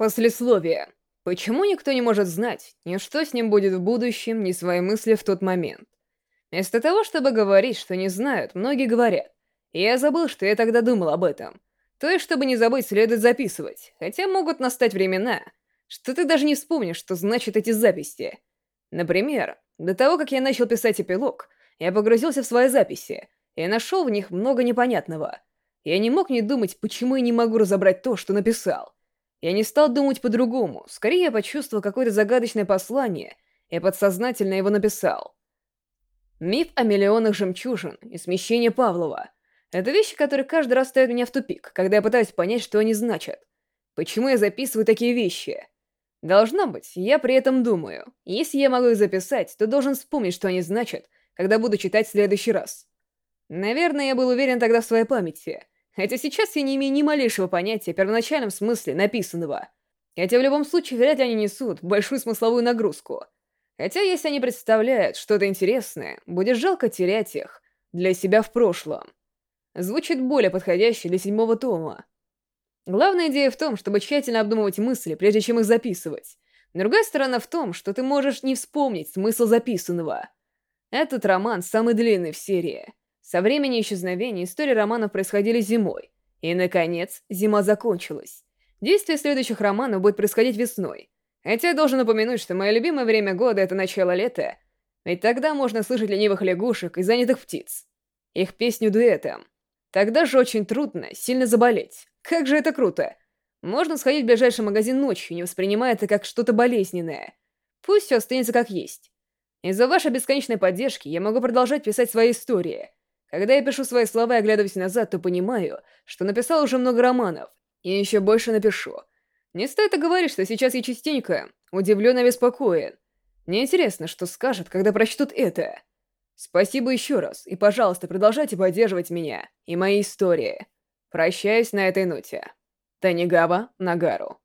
Послесловие. Почему никто не может знать, ни что с ним будет в будущем, ни свои мысли в тот момент? Вместо того, чтобы говорить, что не знают, многие говорят. Я забыл, что я тогда думал об этом. То есть, чтобы не забыть, следует записывать. Хотя могут настать времена, что ты даже не вспомнишь, что значат эти записи. Например, до того, как я начал писать эпилог, я погрузился в свои записи и нашел в них много непонятного. Я не мог не думать, почему я не могу разобрать то, что написал. Я не стал думать по-другому, скорее я почувствовал какое-то загадочное послание и подсознательно его написал. Миф о миллионах жемчужин и смещение Павлова — это вещи, которые каждый раз ставят меня в тупик, когда я пытаюсь понять, что они значат. Почему я записываю такие вещи? Должно быть, я при этом думаю. Если я могу их записать, то должен вспомнить, что они значат, когда буду читать в следующий раз. Наверное, я был уверен тогда в своей памяти, Хотя сейчас я не имею ни малейшего понятия о первоначальном смысле написанного. Хотя в любом случае вряд ли они несут большую смысловую нагрузку. Хотя если они представляют что-то интересное, будет жалко терять их для себя в прошлом. Звучит более подходяще для седьмого тома. Главная идея в том, чтобы тщательно обдумывать мысли, прежде чем их записывать. Другая сторона в том, что ты можешь не вспомнить смысл записанного. Этот роман самый длинный в серии — со времени исчезновения истории романов происходили зимой. И, наконец, зима закончилась. Действие следующих романов будет происходить весной. Хотя я должен упомянуть, что мое любимое время года — это начало лета, ведь тогда можно слышать ленивых лягушек и занятых птиц. Их песню дуэтом. Тогда же очень трудно сильно заболеть. Как же это круто! Можно сходить в ближайший магазин ночью, не воспринимая это как что-то болезненное. Пусть все останется как есть. Из-за вашей бесконечной поддержки я могу продолжать писать свои истории — когда я пишу свои слова и оглядываюсь назад, то понимаю, что написал уже много романов, и еще больше напишу. Не стоит и говорить, что сейчас я частенько удивлен и беспокоен. Мне интересно, что скажут, когда прочтут это. Спасибо еще раз, и, пожалуйста, продолжайте поддерживать меня и мои истории. Прощаюсь на этой ноте. Танигава Нагару